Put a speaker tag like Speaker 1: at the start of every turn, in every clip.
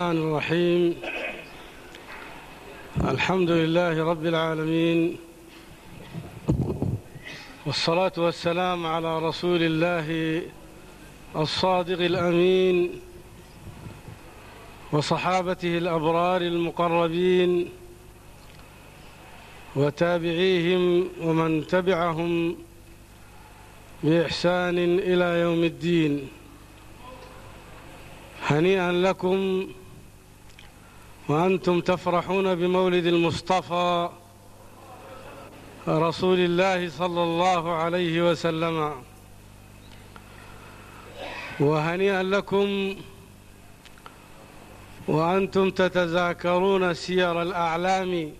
Speaker 1: الرحمن الرحيم الحمد لله رب العالمين والصلاة والسلام على رسول الله الصادق الأمين وصحابته الأبرار المقربين وتابعيهم ومن تبعهم بإحسان إلى يوم الدين هنيئا لكم وأنتم تفرحون بمولد المصطفى رسول الله صلى الله عليه وسلم وهنيئا لكم وأنتم تتذاكرون سير الأعلام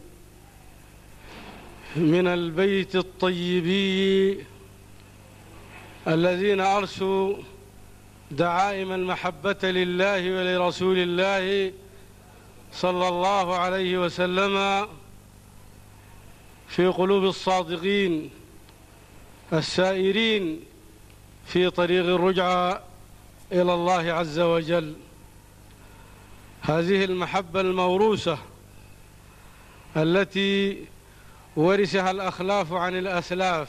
Speaker 1: من البيت الطيبي الذين أرسوا دعائم المحبة لله ولرسول الله صلى الله عليه وسلم في قلوب الصادقين السائرين في طريق الرجعة إلى الله عز وجل هذه المحبة الموروثة التي ورثها الأخلاف عن الأسلاف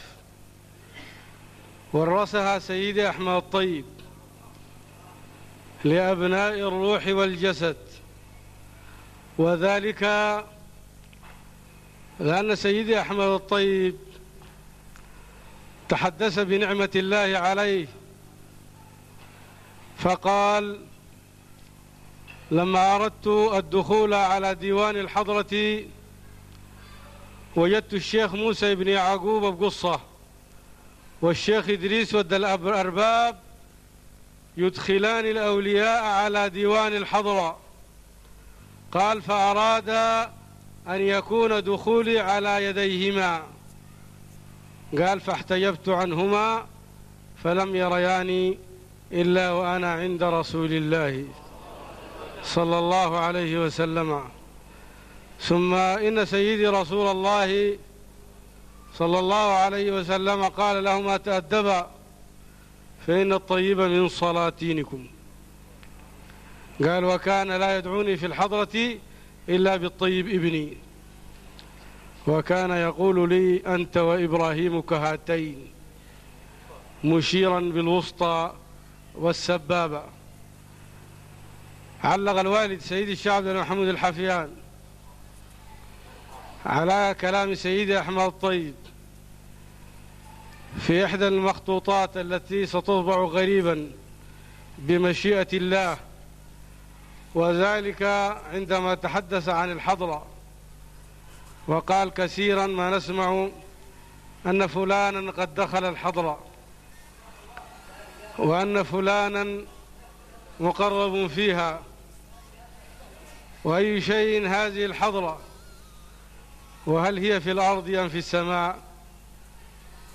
Speaker 1: ورثها سيدي أحمد الطيب لأبناء الروح والجسد وذلك لأن سيدي أحمد الطيب تحدث بنعمة الله عليه فقال لما أردت الدخول على ديوان الحضرة وجدت الشيخ موسى بن يعقوب بقصة والشيخ إدريس ود الأرباب يدخلان الأولياء على ديوان الحضرة قال فأراد أن يكون دخولي على يديهما قال فاحتجبت عنهما فلم يرياني إلا وأنا عند رسول الله صلى الله عليه وسلم ثم إن سيدي رسول الله صلى الله عليه وسلم قال لهما تأدبا فإن الطيب من صلاتينكم قال وكان لا يدعوني في الحضرة إلا بالطيب ابني وكان يقول لي أنت وإبراهيم كهاتين مشيرا بالوسطى والسبابة علق الوالد سيد الشعب محمود الحفيان على كلام سيدي أحمد الطيب في إحدى المخطوطات التي ستطبع غريبا بمشيئة الله وذلك عندما تحدث عن الحضرة وقال كثيرا ما نسمع أن فلانا قد دخل الحضرة وأن فلانا مقرب فيها وأي شيء هذه الحضرة وهل هي في الأرض أم في السماء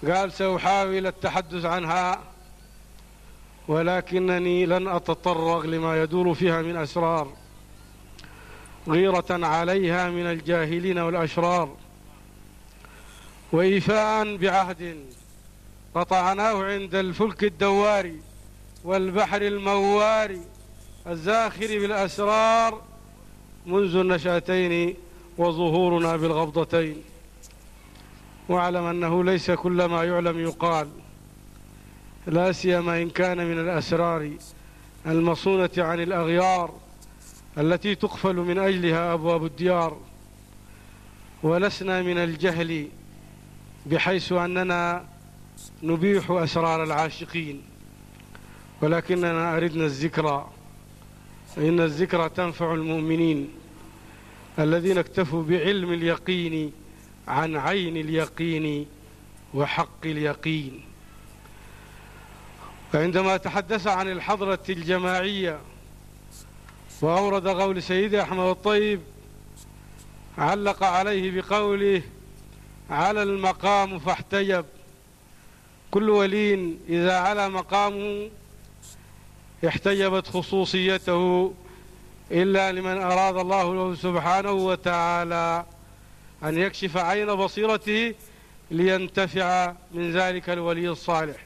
Speaker 1: قال سأحاول التحدث عنها ولكنني لن أتطرق لما يدور فيها من أسرار غيرة عليها من الجاهلين والأشرار وإيفاء بعهد قطعناه عند الفلك الدواري والبحر المواري الزاخر بالأسرار منذ النشأتين وظهورنا بالغبضتين واعلم أنه ليس كل ما يعلم يقال لا سيما إن كان من الأسرار المصونة عن الأغيار التي تقفل من أجلها أبواب الديار ولسنا من الجهل بحيث أننا نبيح أسرار العاشقين ولكننا أردنا الذكرى فإن الذكرى تنفع المؤمنين الذين اكتفوا بعلم اليقين عن عين اليقين وحق اليقين فعندما تحدث عن الحضرة الجماعية وأورد قول سيدي أحمد الطيب علق عليه بقوله على المقام فاحتجب كل ولي إذا على مقامه احتجبت خصوصيته إلا لمن أراد الله له سبحانه وتعالى أن يكشف عين بصيرته لينتفع من ذلك الولي الصالح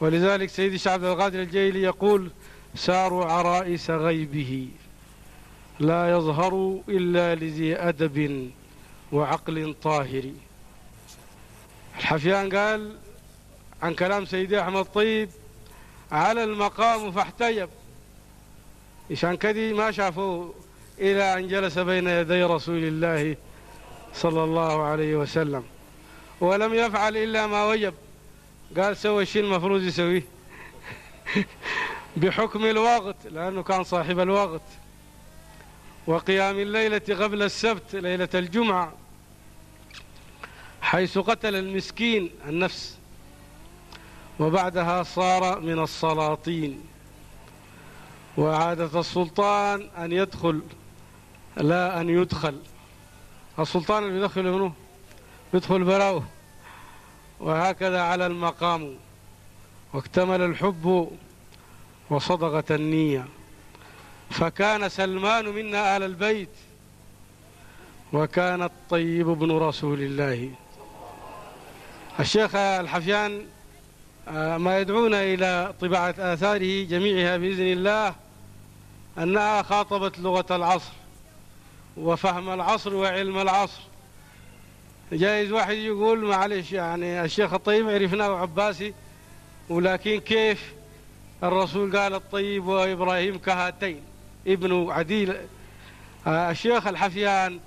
Speaker 1: ولذلك سيدي الشيخ عبد القادر الجيلي يقول سار عرائس غيبه لا يظهر إلا لذي أدب وعقل طاهر الحفيان قال عن كلام سيدي أحمد طيب على المقام فاحتجب عشان كذي ما شافوه إلى أن جلس بين يدي رسول الله صلى الله عليه وسلم ولم يفعل إلا ما وجب قال سوى الشيء المفروض يسويه بحكم الوقت لأنه كان صاحب الوقت وقيام الليلة قبل السبت ليلة الجمعة حيث قتل المسكين النفس وبعدها صار من السلاطين وعادة السلطان أن يدخل لا أن يدخل السلطان اللي يدخل منه يدخل براوه وهكذا على المقام واكتمل الحب وصدقت النية فكان سلمان منا أهل البيت وكان الطيب ابن رسول الله الشيخ الحفيان آه، ما يدعونا إلى طباعة آثاره جميعها بإذن الله أنها خاطبت لغة العصر وفهم العصر وعلم العصر جايز واحد يقول معلش يعني الشيخ الطيب عرفناه عباسي ولكن كيف الرسول قال الطيب وإبراهيم كهاتين ابن عديل الشيخ الحفيان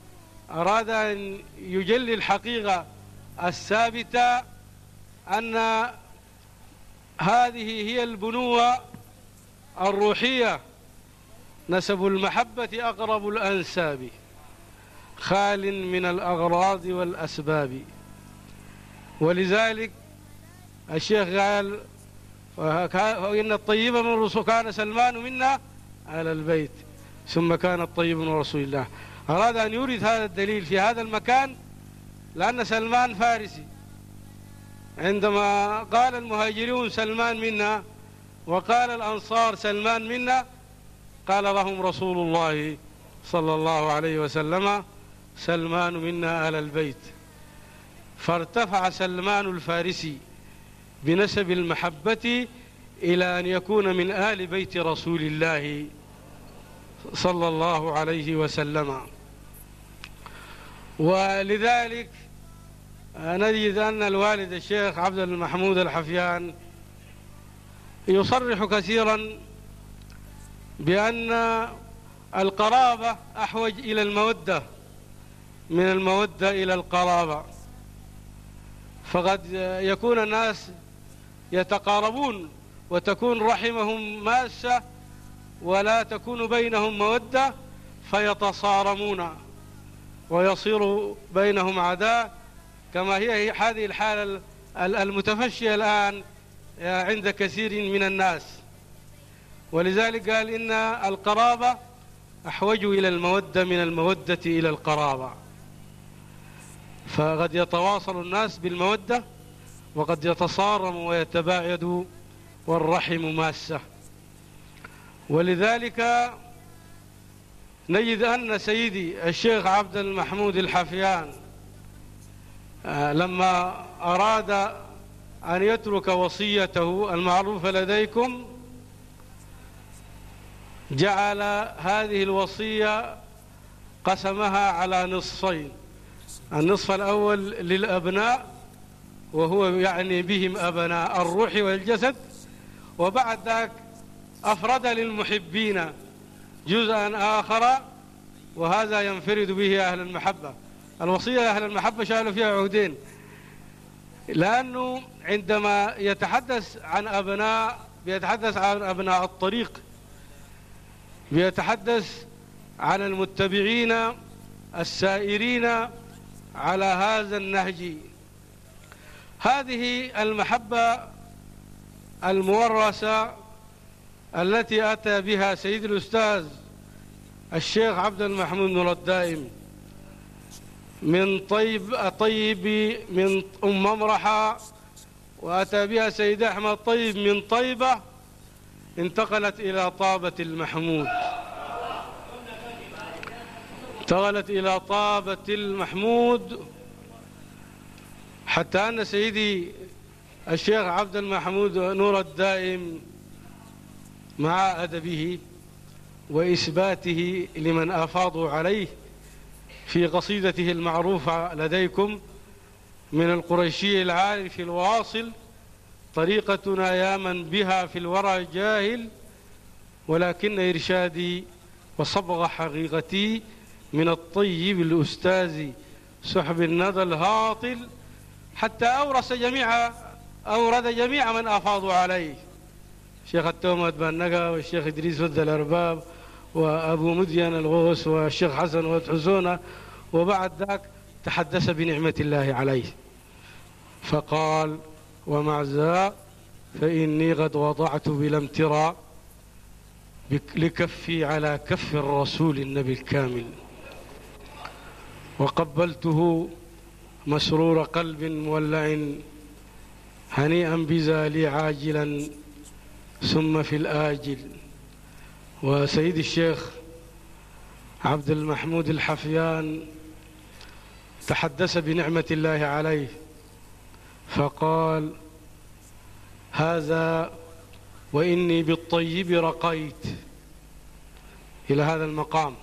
Speaker 1: أراد أن يجلي الحقيقة الثابتة أن هذه هي البنوة الروحية نسب المحبة أقرب الأنساب خال من الأغراض والأسباب ولذلك الشيخ قال إن الطيب من رسول كان سلمان منا على البيت ثم كان الطيب من رسول الله أراد أن يورد هذا الدليل في هذا المكان لأن سلمان فارسي عندما قال المهاجرون سلمان منا وقال الأنصار سلمان منا قال لهم رسول الله صلى الله عليه وسلم سلمان منا أهل البيت فارتفع سلمان الفارسي بنسب المحبة إلى أن يكون من آل بيت رسول الله صلى الله عليه وسلم ولذلك نجد أن الوالد الشيخ عبد المحمود الحفيان يصرح كثيرا بأن القرابة أحوج إلى الموده من المودة إلى القرابة فقد يكون الناس يتقاربون وتكون رحمهم ماسة ولا تكون بينهم مودة فيتصارمون ويصير بينهم عداء كما هي هذه الحالة المتفشية الآن آه، عند كثير من الناس ولذلك قال إن القرابة أحوج إلى المودة من المودة إلى القرابة فقد يتواصل الناس بالمودة وقد يتصارم ويتباعد والرحم ماسة ولذلك نجد أن سيدي الشيخ عبد المحمود الحفيان آه، لما أراد أن يترك وصيته المعروفة لديكم جعل هذه الوصية قسمها على نصفين النصف الأول للأبناء وهو يعني بهم أبناء الروح والجسد وبعد ذاك أفرد للمحبين جزءا آخر وهذا ينفرد به أهل المحبة الوصية أهل المحبة شالوا فيها عهدين لأنه عندما يتحدث عن أبناء بيتحدث عن أبناء الطريق بيتحدث عن المتبعين السائرين على هذا النهج هذه المحبة المورثة التي أتى بها سيد الأستاذ الشيخ عبد المحمود نور الدائم من طيب طيب من أم ممرحة وأتى بها سيد أحمد طيب من طيبة انتقلت إلى طابة المحمود انتقلت إلى طابة المحمود حتى أن سيدي الشيخ عبد المحمود نور الدائم مع أدبه وإثباته لمن أفاضوا عليه في قصيدته المعروفة لديكم من القريشي العارف الواصل طريقتنا يا من بها في الورى جاهل ولكن إرشادي وصبغ حقيقتي من الطيب الأستاذ سحب الندى الهاطل حتى أورث جميع أورد جميع من أفاضوا عليه شيخ التومة بنقا والشيخ إدريس ود الأرباب وأبو مدين الغوص والشيخ حسن وتحزونة وبعد ذاك تحدث بنعمة الله عليه فقال ومع ذا فإني قد وضعت بلا امتراء لكفي على كف الرسول النبي الكامل وقبلته مسرور قلب مولع هنيئا بذا لي عاجلا ثم في الآجل وسيد الشيخ عبد المحمود الحفيان تحدث بنعمة الله عليه فقال هذا وإني بالطيب رقيت إلى هذا المقام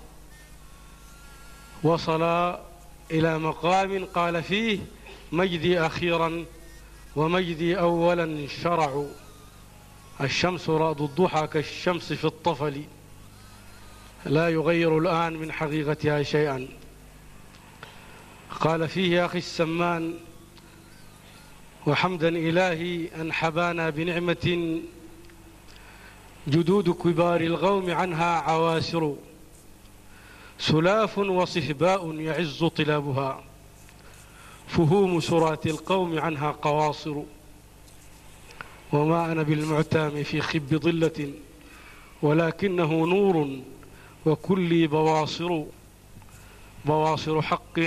Speaker 1: وصل إلى مقام قال فيه مجدي أخيرا ومجدي أولا شرع الشمس رأض الضحى كالشمس في الطفل لا يغير الآن من حقيقتها شيئا قال فيه يا أخي السمان وحمدا إلهي أن حبانا بنعمة جدود كبار الغوم عنها عواسر سلاف وصهباء يعز طلابها فهوم سرات القوم عنها قواصر وما أنا بالمعتام في خب ظلة ولكنه نور وكلي بواصر بواصر حق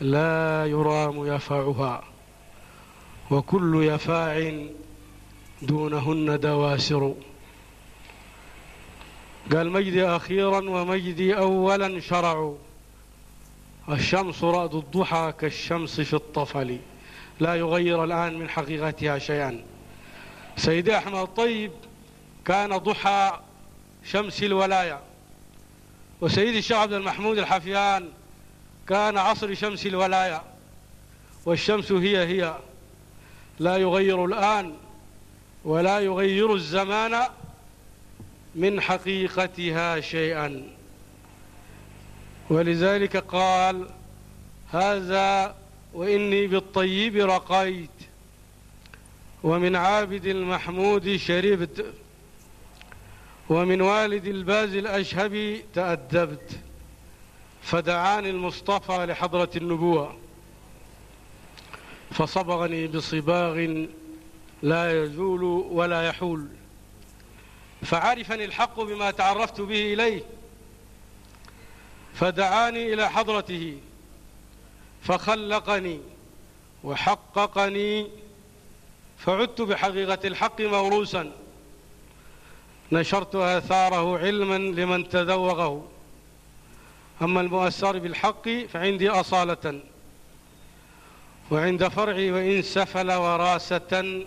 Speaker 1: لا يرام يفاعها وكل يفاع دونهن دواسر قال مجدي أخيرا ومجدي أولا شرع الشمس رأد الضحى كالشمس في الطفل لا يغير الآن من حقيقتها شيئا سيدي أحمد الطيب كان ضحى شمس الولاية وسيدي الشيخ عبد المحمود الحفيان كان عصر شمس الولاية والشمس هي هي لا يغير الآن ولا يغير الزمان من حقيقتها شيئا ولذلك قال هذا وإني بالطيب رقيت ومن عابد المحمود شربت ومن والد الباز الاشهب تأدبت فدعاني المصطفى لحضرة النبوة فصبغني بصباغ لا يزول ولا يحول فعرفني الحق بما تعرفت به إليه فدعاني إلى حضرته فخلقني وحققني فعدت بحقيقة الحق موروثا نشرت آثاره علما لمن تذوقه أما المؤثر بالحق فعندي أصالة وعند فرعي وإن سفل وراسة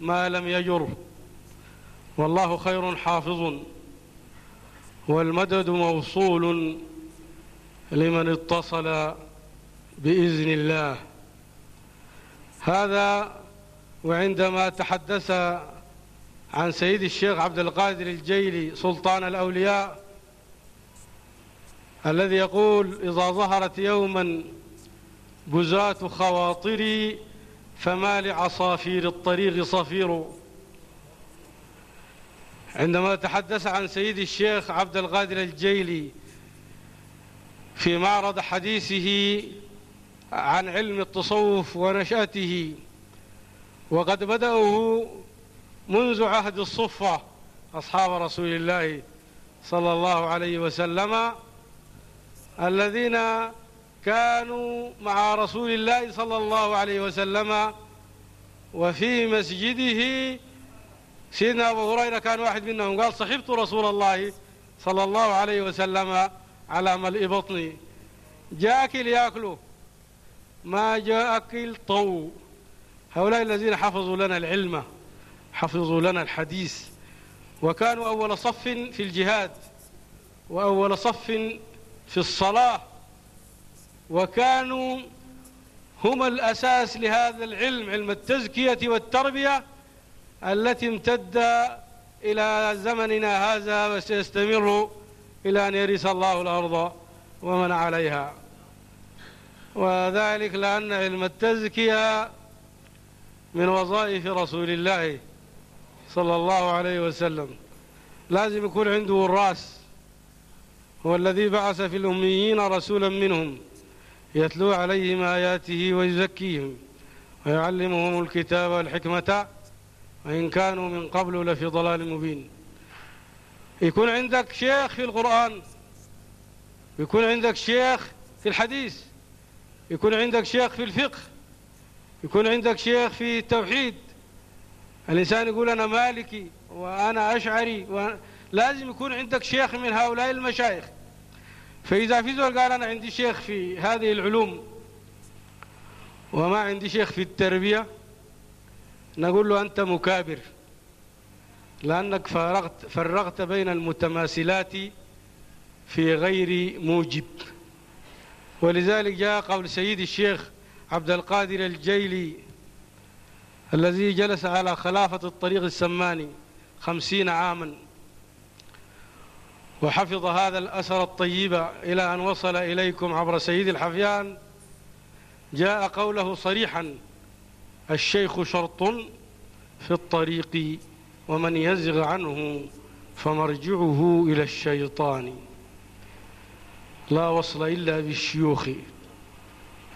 Speaker 1: ما لم يجره والله خير حافظ والمدد موصول لمن اتصل بإذن الله هذا وعندما تحدث عن سيد الشيخ عبد القادر الجيلي سلطان الأولياء الذي يقول إذا ظهرت يوما بزاة خواطري فما لعصافير الطريق صفير عندما تحدث عن سيدي الشيخ عبد القادر الجيلي في معرض حديثه عن علم التصوف ونشأته وقد بدأه منذ عهد الصفة أصحاب رسول الله صلى الله عليه وسلم الذين كانوا مع رسول الله صلى الله عليه وسلم وفي مسجده سيدنا أبو هريرة كان واحد منهم قال صحبت رسول الله صلى الله عليه وسلم على ملء بطني جاءك ياكله ما جاءك الطو هؤلاء الذين حفظوا لنا العلم حفظوا لنا الحديث وكانوا أول صف في الجهاد وأول صف في الصلاة وكانوا هم الأساس لهذا العلم علم التزكية والتربية التي امتد إلى زمننا هذا وسيستمر إلى أن يرث الله الأرض ومن عليها وذلك لأن علم التزكية من وظائف رسول الله صلى الله عليه وسلم لازم يكون عنده الرأس هو الذي بعث في الأميين رسولا منهم يتلو عليهم آياته ويزكيهم ويعلمهم الكتاب والحكمة وإن كانوا من قبل لفي ضلال مبين يكون عندك شيخ في القرآن يكون عندك شيخ في الحديث يكون عندك شيخ في الفقه يكون عندك شيخ في التوحيد الإنسان يقول أنا مالكي وأنا أشعري و... لازم يكون عندك شيخ من هؤلاء المشايخ فإذا في زول قال أنا عندي شيخ في هذه العلوم وما عندي شيخ في التربية نقول له أنت مكابر لأنك فرغت, فرغت بين المتماثلات في غير موجب ولذلك جاء قول سيد الشيخ عبد القادر الجيلي الذي جلس على خلافة الطريق السماني خمسين عاما وحفظ هذا الأثر الطيب إلى أن وصل إليكم عبر سيد الحفيان جاء قوله صريحا الشيخ شرط في الطريق ومن يزغ عنه فمرجعه إلى الشيطان لا وصل إلا بالشيوخ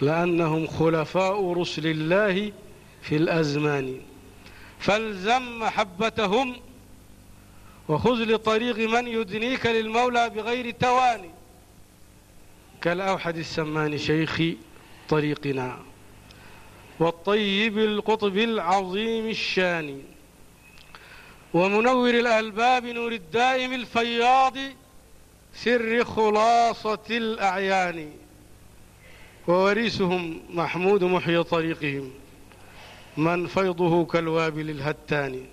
Speaker 1: لأنهم خلفاء رسل الله في الأزمان فالزم محبتهم وخذ لطريق من يدنيك للمولى بغير تواني كالأوحد السمان شيخ طريقنا والطيب القطب العظيم الشان ومنور الألباب نور الدائم الفياض سر خلاصة الأعيان ووريسهم محمود محي طريقهم من فيضه كالوابل الهتان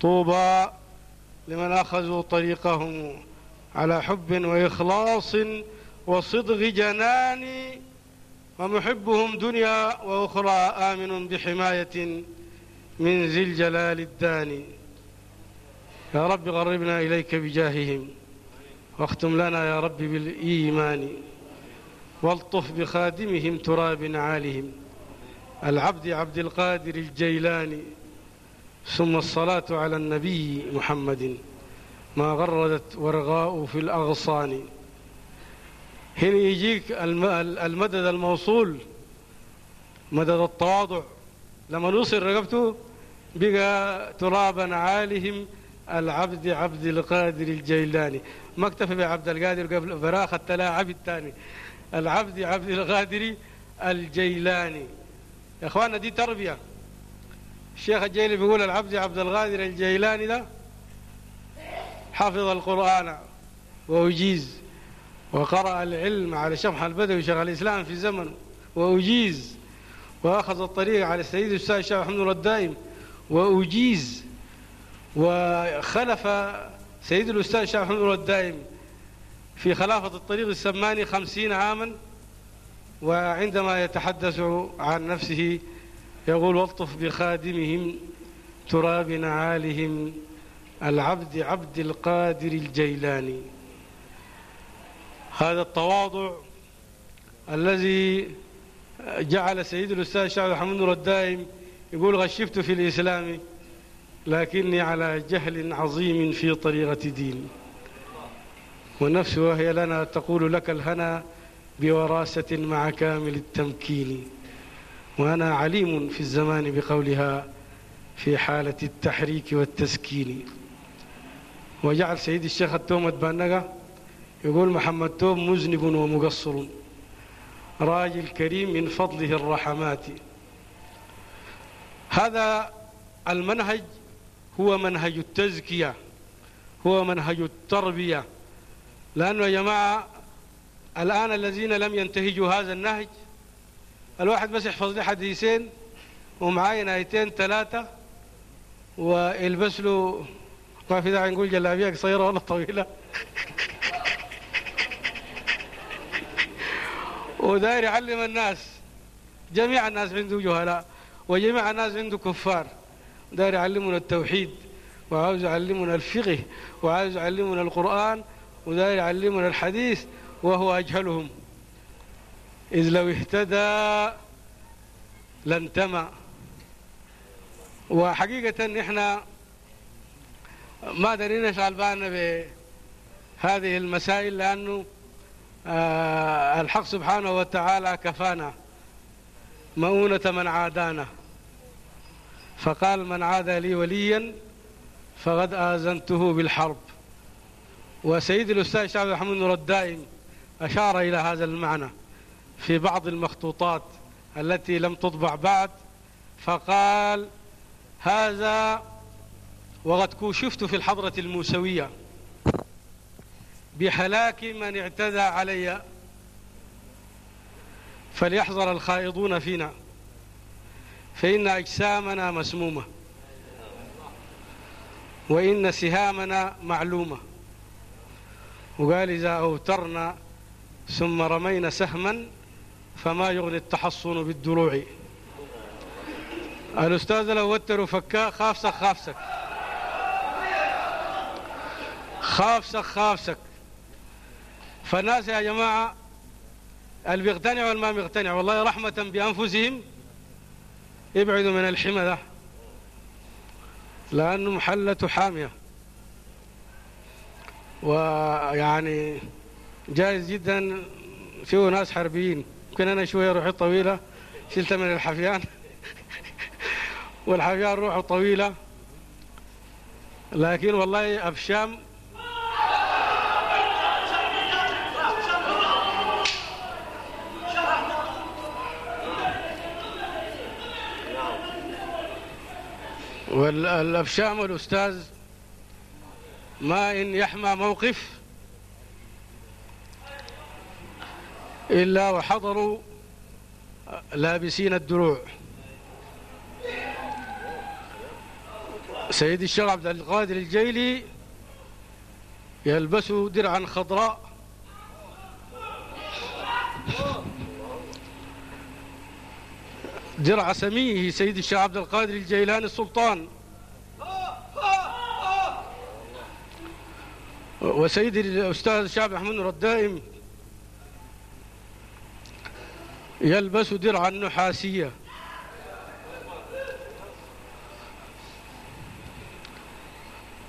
Speaker 1: طوبى لمن أخذوا طريقهم على حب وإخلاص وصدغ جنان ومحبهم دنيا وأخرى آمن بحماية من ذي الجلال الداني يا رب غربنا إليك بجاههم واختم لنا يا رب بالإيمان والطف بخادمهم تراب عالهم العبد عبد القادر الجيلاني ثم الصلاة على النبي محمد ما غردت ورغاء في الأغصان هنا يجيك المدد الموصول مدد التواضع لما نوصل رقبته بقى ترابا عالهم العبد عبد القادر الجيلاني ما اكتفى بعبد القادر قبل فراخ التلا عبد الثاني العبد عبد القادر الجيلاني يا اخوانا دي تربية الشيخ الجيلي بيقول العبد عبد القادر الجيلاني ده حفظ القرآن ووجيز وقرأ العلم على شمح البدوي شيخ الإسلام في زمن وأجيز وأخذ الطريق على السيد الأستاذ الشيخ محمد نور الدائم وأجيز وخلف سيد الأستاذ الشيخ محمد نور الدائم في خلافة الطريق السماني خمسين عاما وعندما يتحدث عن نفسه يقول والطف بخادمهم تراب نعالهم العبد عبد القادر الجيلاني هذا التواضع الذي جعل سيد الأستاذ شعب حمد الدائم يقول غشفت في الإسلام لكني على جهل عظيم في طريقة دين والنفس وهي لنا تقول لك الهنا بوراثة مع كامل التمكين وأنا عليم في الزمان بقولها في حالة التحريك والتسكين وجعل سيدي الشيخ التومة بانقة يقول محمد توب مذنب ومقصر راجل كريم من فضله الرحمات هذا المنهج هو منهج التزكية هو منهج التربية لأنه يا جماعة الآن الذين لم ينتهجوا هذا النهج الواحد بس يحفظ لي حديثين ومعاين آيتين ثلاثة ويلبس له ما في داعي نقول جلابيه قصيرة ولا طويلة وداير يعلم الناس جميع الناس عنده جهلاء وجميع الناس عنده كفار داير يعلمنا التوحيد وعاوز يعلمنا الفقه وعاوز يعلمنا القرآن وداير يعلمنا الحديث وهو أجهلهم إذ لو اهتدى لانتمى وحقيقة إحنا ما درينا بالنا بهذه المسائل لأنه آه، الحق سبحانه وتعالى كفانا مؤونة من عادانا فقال من عاد لي وليا فقد آذنته بالحرب وسيد الأستاذ شعب محمد نور الدائم أشار إلى هذا المعنى في بعض المخطوطات التي لم تطبع بعد فقال هذا وقد كشفت في الحضرة الموسوية بهلاك من اعتدى علي فليحذر الخائضون فينا فإن أجسامنا مسمومة وإن سهامنا معلومة وقال إذا أوترنا ثم رمينا سهما فما يغني التحصن بالدروع الأستاذ لو وتر فكاه خافسك خافسك خافسك خافسك فالناس يا جماعة اللي بيقتنع واللي ما بيقتنع والله رحمة بأنفسهم ابعدوا من الحمى ده لأنه محلة حامية ويعني جائز جدا فيه ناس حربيين يمكن أنا شوية روحي طويلة شلت من الحفيان والحفيان روحه طويلة لكن والله أفشام والأبشام الأستاذ ما إن يحمى موقف إلا وحضروا لابسين الدروع سيدي الشيخ عبد القادر الجيلي يلبس درعا خضراء درع سميه سيد الشيخ عبد القادر الجيلاني السلطان وسيدي الأستاذ الشعب احمد نور الدائم يلبس درعا نحاسية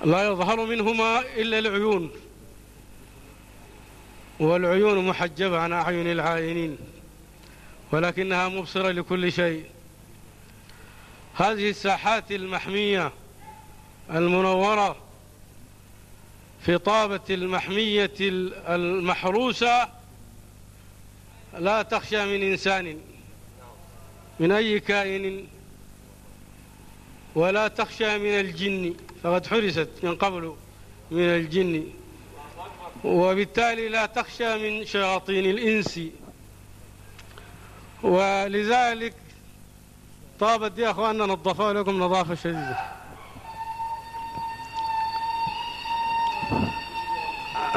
Speaker 1: لا يظهر منهما إلا العيون والعيون محجبة عن أعين العائنين ولكنها مبصرة لكل شيء هذه الساحات المحمية المنورة في طابة المحمية المحروسة لا تخشى من إنسان من أي كائن ولا تخشى من الجن فقد حرست من قبل من الجن وبالتالي لا تخشى من شياطين الإنس ولذلك طابت دي أخواننا نظفوها لكم نظافة شديدة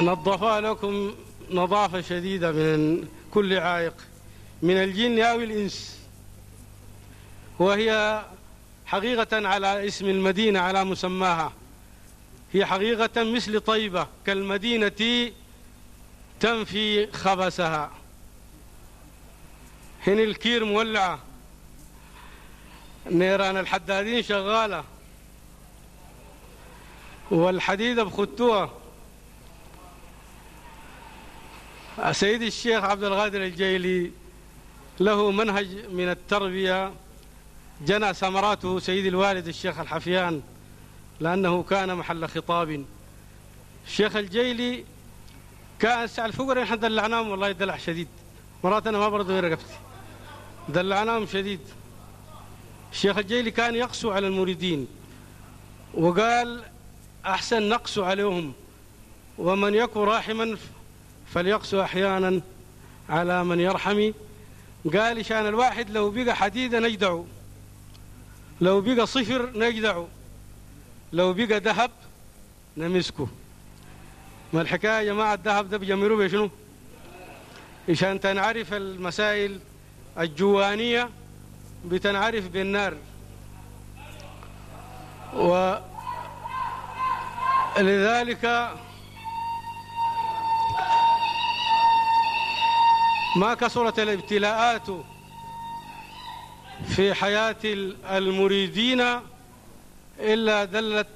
Speaker 1: نظفوها لكم نظافة شديدة من كل عائق من الجن أو الإنس وهي حقيقة على اسم المدينة على مسماها هي حقيقة مثل طيبة كالمدينة تنفي خبسها هنا الكير مولعة نيران الحدادين شغالة والحديدة بخطوها سيد الشيخ عبد الغادر الجيلي له منهج من التربية جنى ثمراته سيد الوالد الشيخ الحفيان لأنه كان محل خطاب الشيخ الجيلي كان الفقر نحن دلعناهم والله دلع شديد مرات أنا ما برضو رقبتي دلعناهم شديد الشيخ الجيلي كان يقسو على المريدين وقال أحسن نقسو عليهم ومن يكن راحما فليقسو أحيانا على من يرحم قال شان الواحد لو بقى حديدة نجدعه لو بقى صفر نجدعه لو بقى ذهب نمسكه ما الحكاية يا جماعة الذهب ده بيجمروه بشنو؟ عشان تنعرف المسائل الجوانية بتنعرف بالنار ولذلك ما كثرت الابتلاءات في حياة المريدين إلا دلت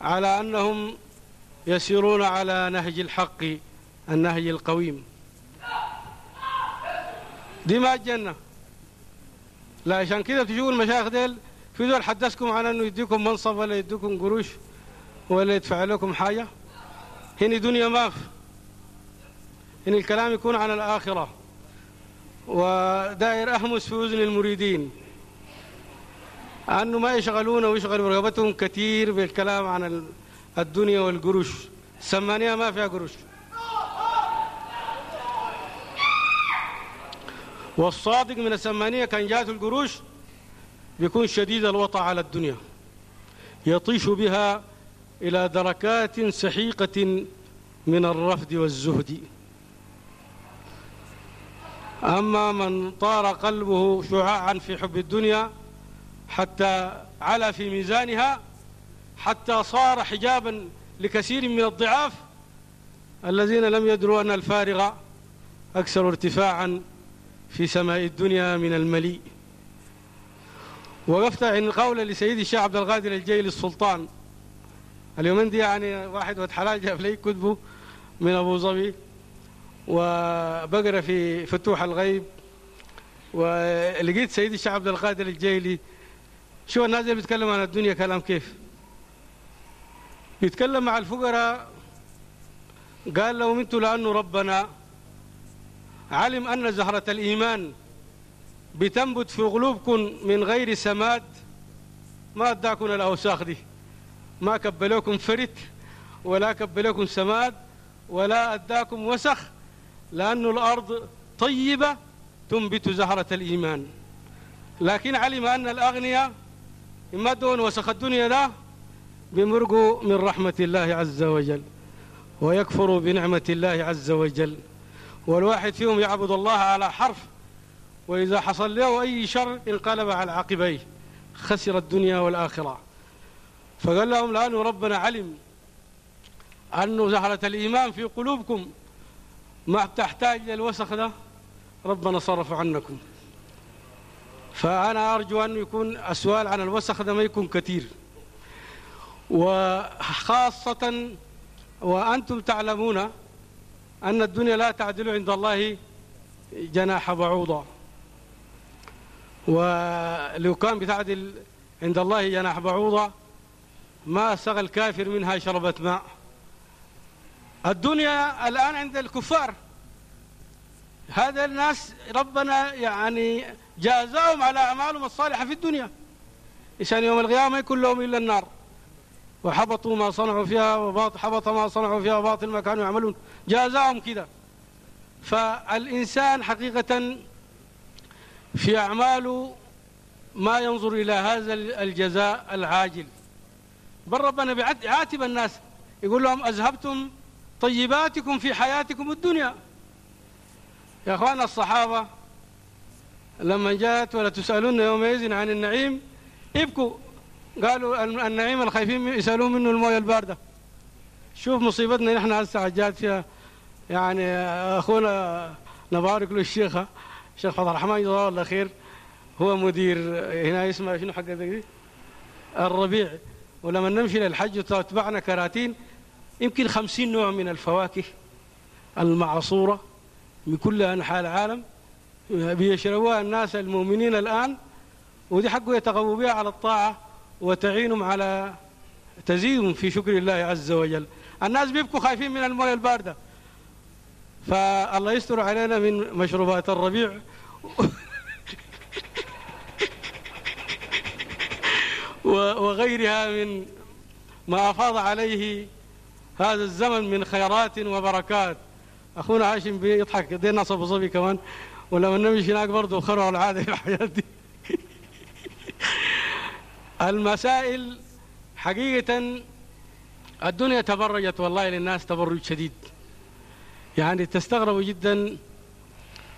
Speaker 1: على أنهم يسيرون على نهج الحق النهج القويم دي ما الجنة لا عشان كده تشوفوا المشايخ ديل في دول حدثكم عن انه يديكم منصب ولا يديكم قروش ولا يدفع لكم حاجة هنا دنيا ما في ان الكلام يكون عن الآخرة ودائر أهمس في أذن المريدين أنه ما يشغلون ويشغلوا رغبتهم كثير بالكلام عن الدنيا والقروش سمانيها ما فيها قروش والصادق من السمانية كان جات القروش بيكون شديد الوطع على الدنيا يطيش بها إلى دركات سحيقة من الرفد والزهد أما من طار قلبه شعاعا في حب الدنيا حتى علا في ميزانها حتى صار حجابا لكثير من الضعاف الذين لم يدروا أن الفارغ أكثر ارتفاعا في سماء الدنيا من المليء وقفت عن قول لسيدي الشيخ عبد القادر الجيل السلطان اليومين دي يعني واحد وتحلال جاب لي كتبه من ابو ظبي وبقرا في فتوح الغيب ولقيت سيدي الشيخ عبد القادر الجيلي شو الناس اللي بيتكلم عن الدنيا كلام كيف بيتكلم مع الفقراء قال لهم انتوا لانه ربنا علم أن زهرة الإيمان بتنبت في قلوبكم من غير سماد ما أداكم الأوساخ دي ما كبلوكم فرت ولا كبلوكم سماد ولا أداكم وسخ لأن الأرض طيبة تنبت زهرة الإيمان لكن علم أن الأغنياء إما دون وسخ الدنيا ده بمرقوا من رحمة الله عز وجل ويكفروا بنعمة الله عز وجل والواحد فيهم يعبد الله على حرف وإذا حصل له أي شر انقلب على عقبيه خسر الدنيا والآخرة فقال لهم لأن ربنا علم أن زهرة الإيمان في قلوبكم ما تحتاج للوسخ ده ربنا صرف عنكم فأنا أرجو أن يكون السؤال عن الوسخ ده ما يكون كثير وخاصة وأنتم تعلمون أن الدنيا لا تعدل عند الله جناح بعوضة ولو كان بتعدل عند الله جناح بعوضة ما سقى الكافر منها شربة ماء الدنيا الآن عند الكفار هذا الناس ربنا يعني جازاهم على أعمالهم الصالحة في الدنيا عشان يوم القيامة يكون لهم إلا النار وحبطوا ما صنعوا فيها وباط حبط ما صنعوا فيها وباطل ما كانوا يعملون جازاهم كذا فالإنسان حقيقة في أعماله ما ينظر إلى هذا الجزاء العاجل بل ربنا يعاتب الناس يقول لهم أذهبتم طيباتكم في حياتكم الدنيا يا أخوان الصحابة لما جاءت ولا تسألون يومئذ عن النعيم ابكوا قالوا النعيم الخايفين يسألون منه المويه الباردة شوف مصيبتنا نحن هسه جات فيها يعني أخونا نبارك له الشيخ الشيخ فضل الرحمن جزاه الله خير هو مدير هنا اسمه شنو حق دي الربيع ولما نمشي للحج تتبعنا كراتين يمكن خمسين نوع من الفواكه المعصورة من كل أنحاء العالم بيشربوها الناس المؤمنين الآن ودي حقه يتغوبوا بها على الطاعة وتعينهم على تزيدهم في شكر الله عز وجل الناس بيبكوا خايفين من المويه البارده فالله يستر علينا من مشروبات الربيع وغيرها من ما أفاض عليه هذا الزمن من خيرات وبركات أخونا هاشم بيضحك دي نصب صبي كمان ولما نمشي هناك برضه خروا العادة في الحياة دي المسائل حقيقة الدنيا تبرجت والله للناس تبرج شديد يعني تستغربوا جدا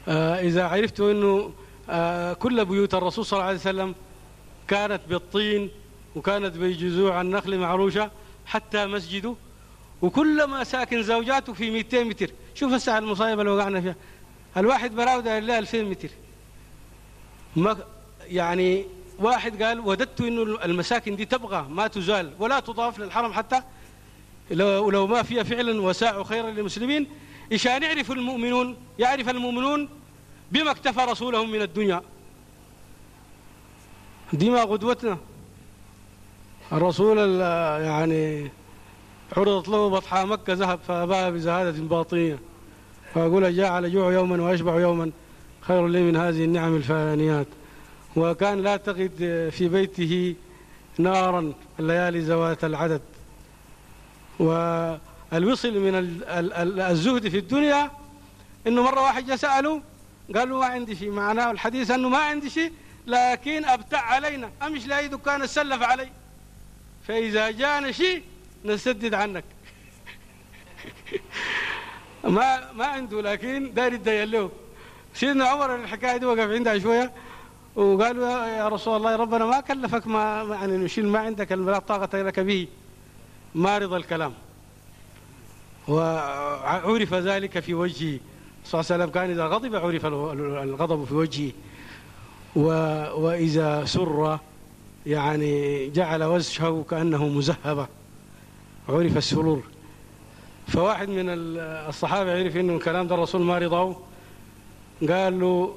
Speaker 1: آه، إذا عرفتوا أنه آه، كل بيوت الرسول صلى الله عليه وسلم كانت بالطين وكانت بجذوع النخل معروشة حتى مسجده وكل ما ساكن زوجاته في 200 متر شوف الساعة المصايبة اللي وقعنا فيها الواحد براودة لله 2000 متر ما يعني واحد قال وددت انه المساكن دي تبقى ما تزال ولا تضاف للحرم حتى لو, لو ما فيها فعلا وساع خيرا للمسلمين عشان يعرف المؤمنون يعرف المؤمنون بما اكتفى رسولهم من الدنيا دي ما قدوتنا الرسول يعني عرضت له بطحاء مكة ذهب فأباها بزهادة باطنية فأقول جاء على جوع يوما واشبع يوما خير لي من هذه النعم الفانيات وكان لا تقد في بيته نارا الليالي ذوات العدد والوصل من الزهد في الدنيا انه مره واحد جاء ساله قال له ما عندي شيء معناه الحديث انه ما عندي شيء لكن ابتع علينا امش لاي دكان اتسلف علي فاذا جانا شيء نسدد عنك ما ما عنده لكن داير يتدين له سيدنا عمر الحكايه دي وقف عندها شويه وقالوا يا رسول الله ربنا ما كلفك ما يعني نشيل ما عندك لا طاقة لك به ما رضى الكلام وعرف ذلك في وجهه صلى الله عليه وسلم كان إذا غضب عرف الغضب في وجهه وإذا سر يعني جعل وجهه كأنه مزهبة عرف السرور فواحد من الصحابة عرف إنه الكلام ده الرسول ما رضاه قال له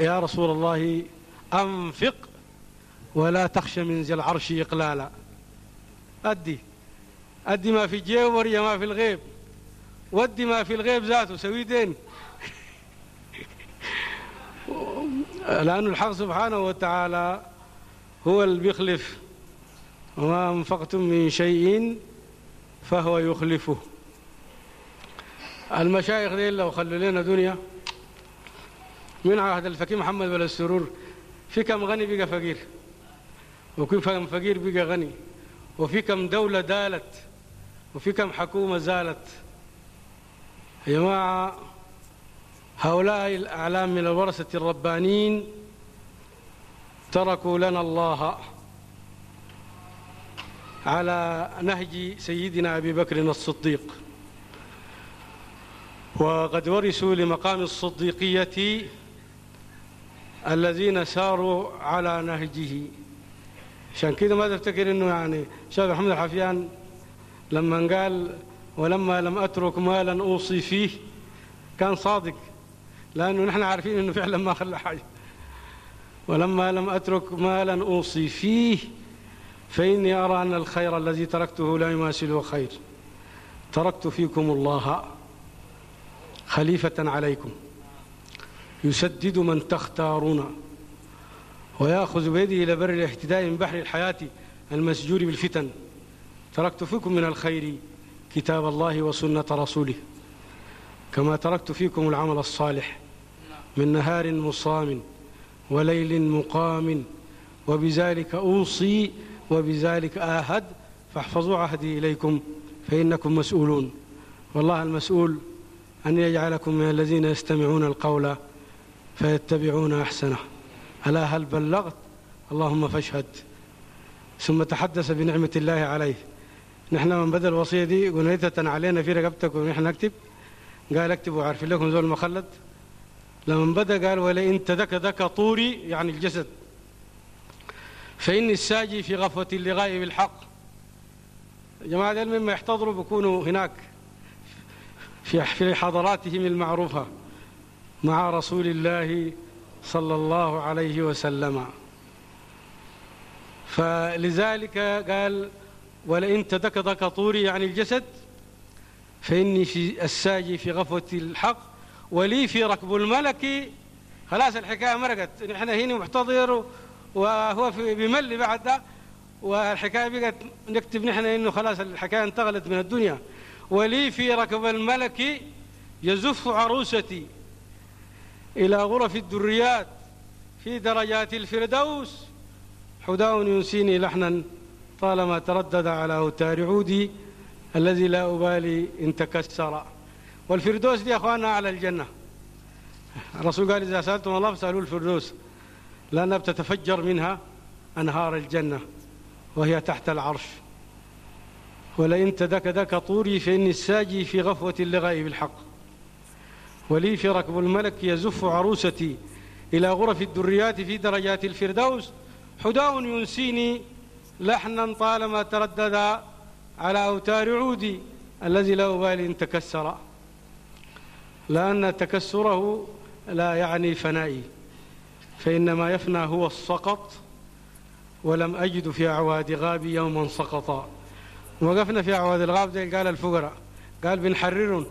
Speaker 1: يا رسول الله أنفق ولا تخش من ذي العرش إقلالا أدي أدي ما في الجيب وري ما في الغيب ودي ما في الغيب ذاته سوي دين لأن الحق سبحانه وتعالى هو اللي بيخلف وما أنفقتم من شيء فهو يخلفه المشايخ دي لو خلوا لنا دنيا من عهد الفقير محمد بن السرور في كم غني بقى فقير وفي كم فقير بقى غني وفي كم دولة دالت وفي كم حكومة زالت يا جماعة هؤلاء الأعلام من الورثة الربانيين تركوا لنا الله على نهج سيدنا أبي بكر الصديق وقد ورثوا لمقام الصديقية الذين ساروا على نهجه عشان كده ما تفتكر انه يعني الشيخ محمد الحفيان لما قال ولما لم اترك مالا اوصي فيه كان صادق لانه نحن عارفين انه فعلا ما خلى حاجه ولما لم اترك مالا اوصي فيه فاني ارى ان الخير الذي تركته لا يماثله خير تركت فيكم الله خليفه عليكم يسدد من تختارون ويأخذ بيده إلى بر الاهتداء من بحر الحياة المسجور بالفتن تركت فيكم من الخير كتاب الله وسنة رسوله كما تركت فيكم العمل الصالح من نهار مصام وليل مقام وبذلك أوصي وبذلك آهد فاحفظوا عهدي إليكم فإنكم مسؤولون والله المسؤول أن يجعلكم من الذين يستمعون القول فيتبعون أحسنه ألا هل بلغت اللهم فاشهد ثم تحدث بنعمة الله عليه نحن من بدأ الوصية دي قنيتة علينا في رقبتكم نحن نكتب قال اكتبوا عارفين لكم زول المخلد لما بدأ قال ولئن تذك ذك طوري يعني الجسد فإن الساجي في غفوة لغائب الحق جماعة العلم مما يحتضروا بيكونوا هناك في حضراتهم المعروفة مع رسول الله صلى الله عليه وسلم فلذلك قال ولئن تدكدك طوري عن الجسد فإني في الساجي في غفوة الحق ولي في ركب الملك خلاص الحكاية مرقت نحن هنا محتضر وهو في بمل بعد ده والحكاية بقت نكتب نحن إنه خلاص الحكاية انتقلت من الدنيا ولي في ركب الملك يزف عروستي إلى غرف الدريات في درجات الفردوس حداء ينسيني لحنا طالما تردد على أوتار عودي الذي لا أبالي إن تكسر والفردوس دي أخوانا على الجنة الرسول قال إذا سألتم الله فسألوا الفردوس لأنها بتتفجر منها أنهار الجنة وهي تحت العرش ولئن دك طوري فإني الساجي في غفوة لغائب الحق ولي في ركب الملك يزف عروستي إلى غرف الدريات في درجات الفردوس حداء ينسيني لحنا طالما تردد على أوتار عودي الذي لا أبالي إن تكسر لأن تكسره لا يعني فنائي فإنما يفنى هو السقط ولم أجد في أعواد غابي يوما سقطا وقفنا في أعواد الغاب زي قال الفقراء قال بنحررهم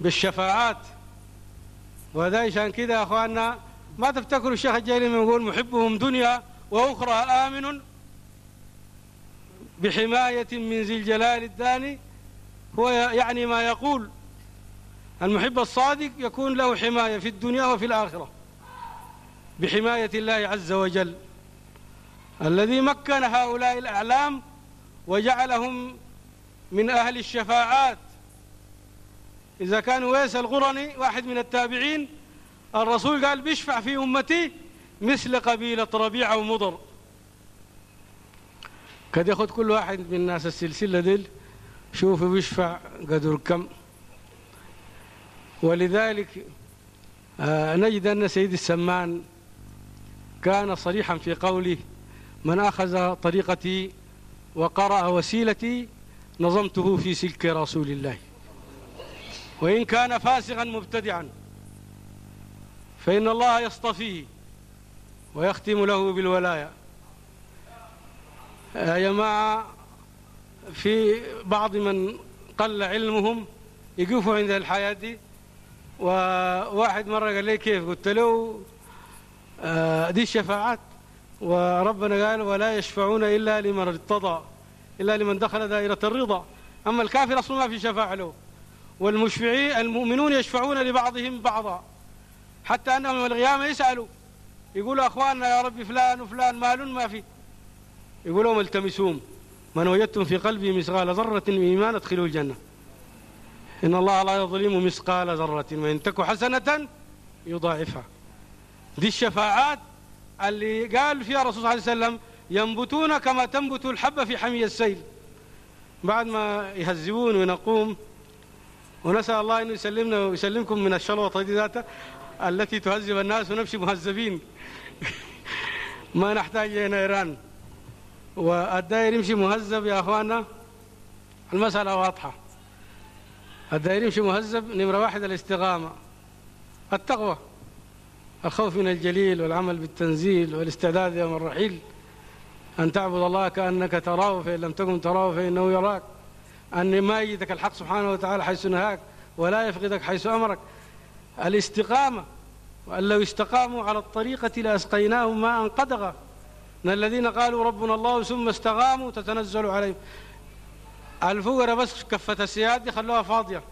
Speaker 1: بالشفاعات وهذا عشان كده يا اخواننا ما تفتكروا الشيخ الجليل من يقول محبهم دنيا واخرى امن بحماية من ذي الجلال الداني هو يعني ما يقول المحب الصادق يكون له حماية في الدنيا وفي الآخرة بحماية الله عز وجل الذي مكن هؤلاء الأعلام وجعلهم من أهل الشفاعات إذا كان ويس القرني واحد من التابعين الرسول قال بيشفع في أمتي مثل قبيلة ربيعة ومضر قد يأخذ كل واحد من الناس السلسلة ديل شوفوا بيشفع قدر كم ولذلك آه، نجد أن سيد السمان كان صريحا في قوله من أخذ طريقتي وقرأ وسيلتي نظمته في سلك رسول الله وإن كان فاسقا مبتدعا فإن الله يصطفيه ويختم له بالولاية آه، يا جماعة في بعض من قل علمهم يقفوا عند الحياة دي وواحد مرة قال لي كيف قلت له آه، دي الشفاعات وربنا قال ولا يشفعون إلا لمن ارتضى إلا لمن دخل دائرة الرضا أما الكافر أصلا ما في شفاعة له والمشفعين المؤمنون يشفعون لبعضهم بعضا حتى أنهم يوم القيامة يسألوا يقولوا أخواننا يا ربي فلان وفلان مال ما في يقولوا التمسوهم من وجدتم في قلبه مثقال ذرة من إيمان ادخلوا الجنة إن الله لا يظلم مثقال ذرة وإن تك حسنة يضاعفها دي الشفاعات اللي قال فيها الرسول صلى الله عليه وسلم ينبتون كما تنبت الحبة في حمي السيل بعد ما يهذبون وينقوم ونسأل الله أنه يسلمنا ويسلمكم من الشلوطة دي ذاتها التي تهذب الناس ونمشي مهذبين ما نحتاج إلى إيران والدائر يمشي مهذب يا أخوانا المسألة واضحة الدائر يمشي مهذب نمرة واحد الاستقامة التقوى الخوف من الجليل والعمل بالتنزيل والاستعداد يوم الرحيل أن تعبد الله كأنك تراه فإن لم تكن تراه فإنه يراك أن ما يجدك الحق سبحانه وتعالى حيث نهاك ولا يفقدك حيث أمرك الاستقامة وأن لو استقاموا على الطريقة لأسقيناهم ماء قدغا من الذين قالوا ربنا الله ثم استقاموا تتنزل عليهم الفقر بس كفة السياد خلوها فاضية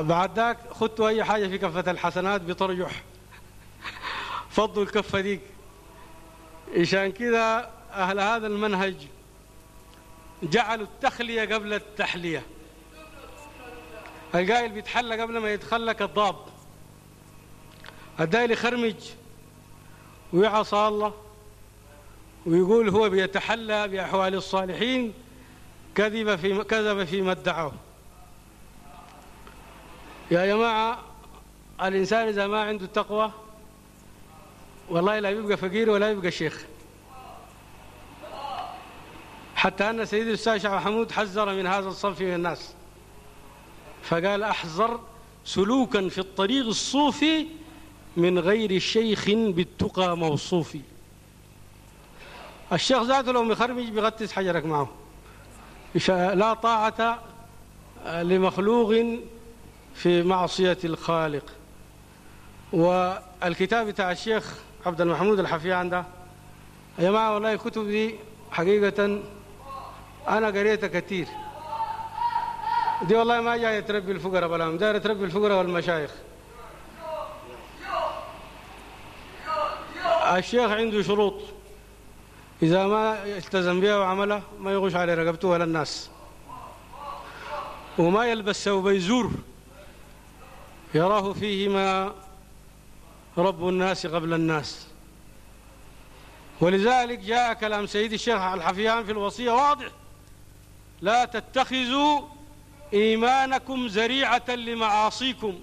Speaker 1: بعد ذاك خدتوا أي حاجة في كفة الحسنات بترجح فضوا الكفة ديك عشان كذا أهل هذا المنهج جعلوا التخلية قبل التحلية القايل بيتحلى قبل ما يتخلى كالضاب الدايل يخرمج ويعصى الله ويقول هو بيتحلى بأحوال الصالحين كذب في كذب فيما ادعاه يا جماعة الإنسان إذا ما عنده تقوى والله لا يبقى فقير ولا يبقى شيخ حتى أن سيدي الأستاذ حمود حذر من هذا الصنف من الناس فقال أحذر سلوكا في الطريق الصوفي من غير شيخ بالتقى موصوفي الشيخ ذاته لو مخرمج بغتس حجرك معه لا طاعة لمخلوق في معصية الخالق والكتاب بتاع الشيخ عبد المحمود الحفيان ده يا جماعة والله الكتب دي حقيقة أنا قريتها كثير دي والله ما جاية تربي الفقراء بلام دايرة تربي الفقراء والمشايخ الشيخ عنده شروط إذا ما التزم بها وعملها ما يغش على رقبته ولا الناس وما يلبس ثوب يزور يراه فيهما رب الناس قبل الناس ولذلك جاء كلام سيدي الشيخ الحفيان في الوصية واضح لا تتخذوا إيمانكم زريعة لمعاصيكم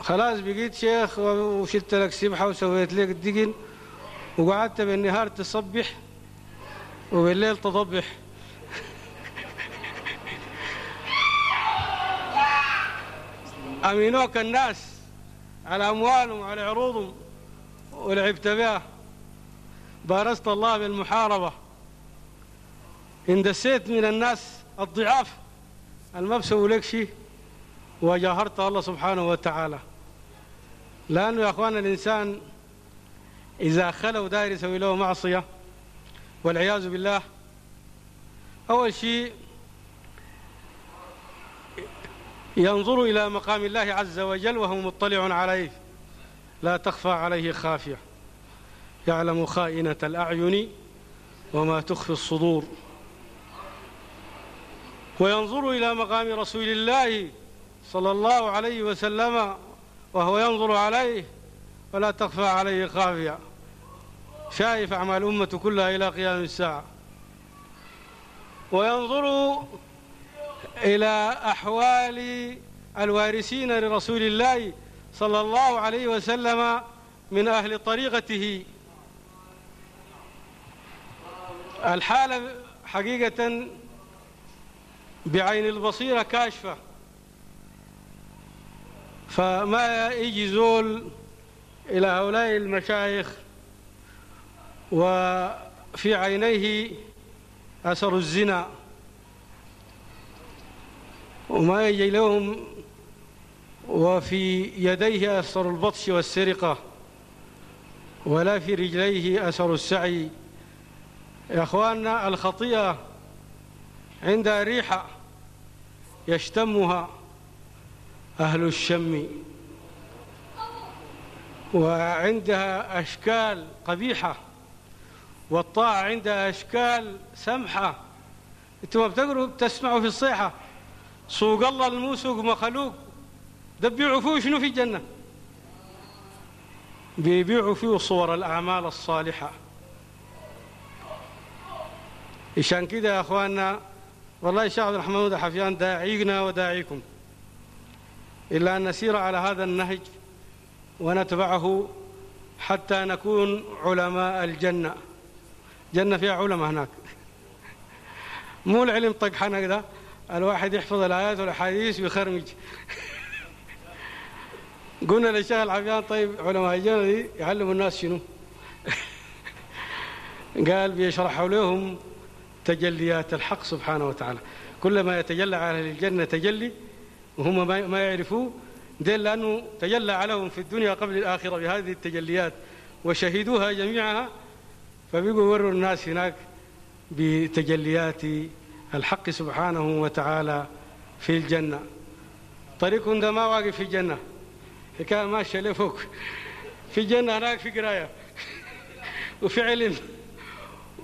Speaker 1: خلاص بقيت شيخ وشلت لك سبحة وسويت لك الدقن وقعدت بالنهار تصبح وبالليل تضبح أمينوك الناس على أموالهم وعلى عروضهم ولعبت بها بارزت الله بالمحاربة إن دسيت من الناس الضعاف المبسو لك شيء وجاهرت الله سبحانه وتعالى لأنه يا أخوان الإنسان إذا خلوا داير يسوي له معصية والعياذ بالله أول شيء ينظر إلى مقام الله عز وجل وهو مطلع عليه لا تخفى عليه خافية يعلم خائنة الأعين وما تخفي الصدور وينظر إلى مقام رسول الله صلى الله عليه وسلم وهو ينظر عليه ولا تخفى عليه خافية شايف أعمال أمة كلها إلى قيام الساعة وينظر إلى أحوال الوارثين لرسول الله صلى الله عليه وسلم من أهل طريقته الحالة حقيقة بعين البصيرة كاشفة فما يجي زول إلى هؤلاء المشايخ وفي عينيه أثر الزنا وما يجي لهم وفي يديه أثر البطش والسرقة ولا في رجليه أثر السعي يا أخواننا الخطيئة عندها ريحة يشتمها أهل الشم وعندها أشكال قبيحة والطاعة عندها أشكال سمحة أنتم بتقروا تسمعوا في الصيحة سوق الله الموسوق مخلوق ده فيه شنو في الجنة بيبيعوا فيه صور الأعمال الصالحة عشان كده يا أخواننا والله الشيخ عبد الرحمن حفيان داعينا وداعيكم إلا أن نسير على هذا النهج ونتبعه حتى نكون علماء الجنة جنة فيها علماء هناك مو العلم طق حنك هكذا الواحد يحفظ الآيات والأحاديث ويخرمج قلنا للشيخ العفيان طيب علماء الجنة دي يعلموا الناس شنو قال بيشرحوا لهم تجليات الحق سبحانه وتعالى كلما يتجلى على أهل الجنة تجلي وهم ما يعرفوه دل لأنه تجلى عليهم في الدنيا قبل الآخرة بهذه التجليات وشهدوها جميعها فبيقوا وروا الناس هناك بتجليات الحق سبحانه وتعالى في الجنة طريق ده ما واقف في الجنة كان ماشية لفوق في الجنة هناك في قراية وفي علم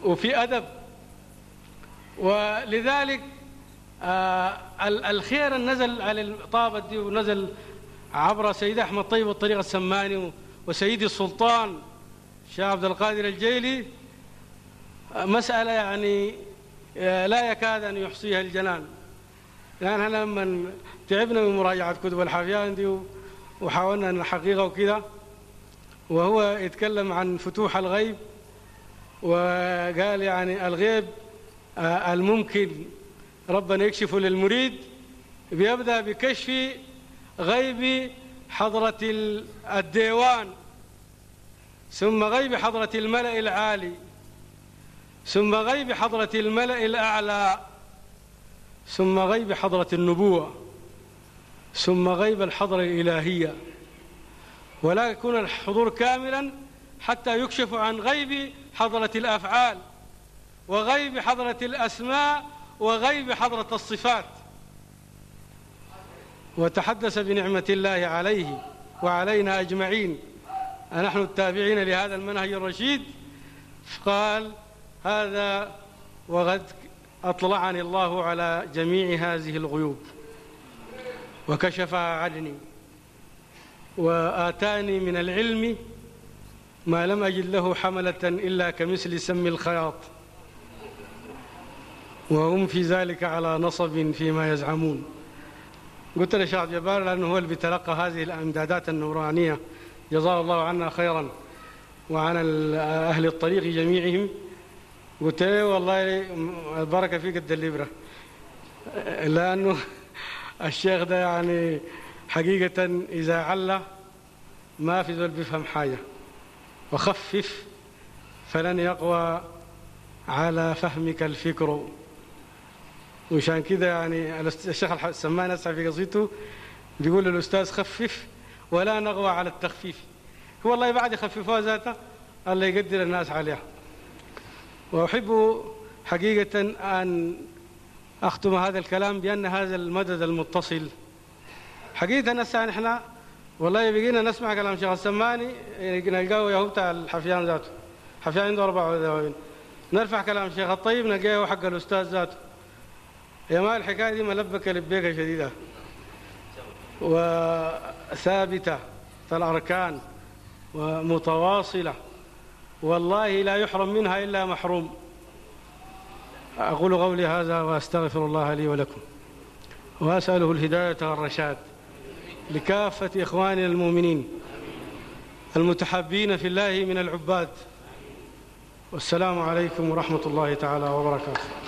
Speaker 1: وفي أدب ولذلك آه، الخير نزل على طابت دي ونزل عبر سيد أحمد طيب الطريق السماني وسيدي السلطان الشيخ عبد القادر الجيلي مسألة يعني آه، لا يكاد أن يحصيها الجنان لأن يعني احنا لما تعبنا من مراجعة كتب الحافيان دي وحاولنا أن الحقيقة وكذا وهو يتكلم عن فتوح الغيب وقال يعني الغيب آه، الممكن ربنا يكشف للمريد بيبدأ بكشف غيب حضرة الديوان ثم غيب حضرة الملأ العالي ثم غيب حضرة الملأ الأعلى ثم غيب حضرة النبوة ثم غيب الحضرة الإلهية ولا يكون الحضور كاملا حتى يكشف عن غيب حضرة الأفعال وغيب حضرة الأسماء وغيب حضرة الصفات وتحدث بنعمة الله عليه وعلينا أجمعين نحن التابعين لهذا المنهج الرشيد قال هذا وقد أطلعني الله على جميع هذه الغيوب وكشفها عني وآتاني من العلم ما لم أجد له حملة إلا كمثل سم الخياط وهم في ذلك على نصب فيما يزعمون قلت لشعب جبار لأنه هو اللي بيتلقى هذه الأمدادات النورانية جزاه الله عنا خيرا وعن أهل الطريق جميعهم قلت له والله البركة فيك قد لأنه الشيخ ده يعني حقيقة إذا علّ ما في ذل بيفهم حاجة وخفف فلن يقوى على فهمك الفكر وشان كده يعني الشيخ السمان اسعى في قصيدته بيقول للاستاذ خفف ولا نغوى على التخفيف هو الله بعد يخففوها ذاته الله يقدر الناس عليها واحب حقيقه ان اختم هذا الكلام بان هذا المدد المتصل حقيقه هسه نحن والله بقينا نسمع كلام شيخ السماني نلقاه يا بتاع الحفيان ذاته حفيان عنده اربع نرفع كلام شيخ الطيب نلقاه حق الاستاذ ذاته يا ما الحكاية دي ملبكة لبيكة شديدة وثابتة الأركان ومتواصلة والله لا يحرم منها إلا محروم أقول قولي هذا وأستغفر الله لي ولكم وأسأله الهداية والرشاد لكافة إخواننا المؤمنين المتحبين في الله من العباد والسلام عليكم ورحمة الله تعالى وبركاته